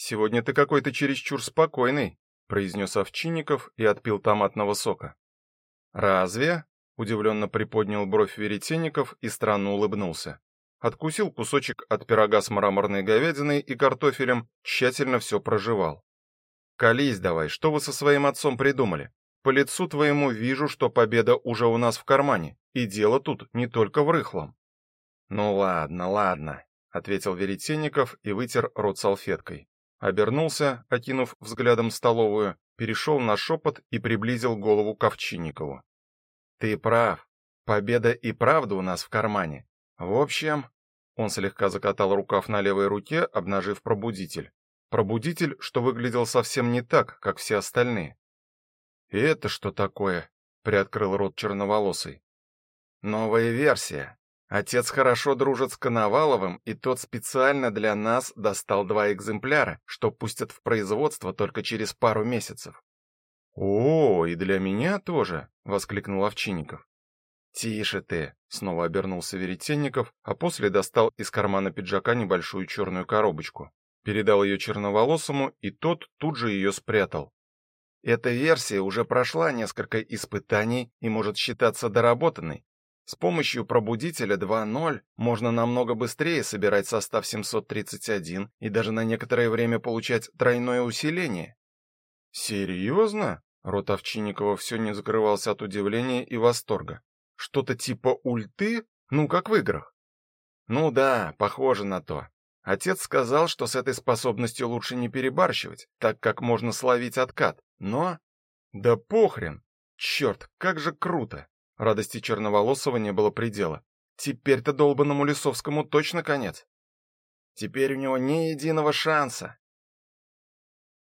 Сегодня ты какой-то чересчур спокойный, произнес Овчинников и отпил томатного сока. Разве? удивленно приподнял бровь Веретенников и странно улыбнулся. Откусил кусочек от пирога с мраморной говядиной и картофелем, тщательно все прожевал. Колись давай, что вы со своим отцом придумали? По лицу твоему вижу, что победа уже у нас в кармане, и дело тут не только в рыхлом. Ну ладно, ладно, ответил Веретенников и вытер рот салфеткой. Обернулся, окинув взглядом столовую, перешел на шепот и приблизил голову к Овчинникову. Ты прав. Победа и правда у нас в кармане. В общем, он слегка закатал рукав на левой руке, обнажив пробудитель. Пробудитель, что выглядел совсем не так, как все остальные. И это что такое? приоткрыл рот черноволосый. Новая версия. Отец хорошо дружит с Коноваловым, и тот специально для нас достал два экземпляра, что пустят в производство только через пару месяцев. О, и для меня тоже, воскликнул Овчинников. Тише ты, снова обернулся Веретенников, а после достал из кармана пиджака небольшую черную коробочку. Передал ее черноволосому, и тот тут же ее спрятал. Эта версия уже прошла несколько испытаний и может считаться доработанной. С помощью пробудителя 2.0 можно намного быстрее собирать состав 731 и даже на некоторое время получать тройное усиление. Серьезно? Рот Овчинникова все не закрывался от удивления и восторга. Что-то типа ульты? Ну, как в играх. Ну да, похоже на то. Отец сказал, что с этой способностью лучше не перебарщивать, так как можно словить откат. Но да похрен. Черт, как же круто. Радости Черноволосова не было предела. Теперь-то долбанному Лисовскому точно конец. Теперь у него ни единого шанса.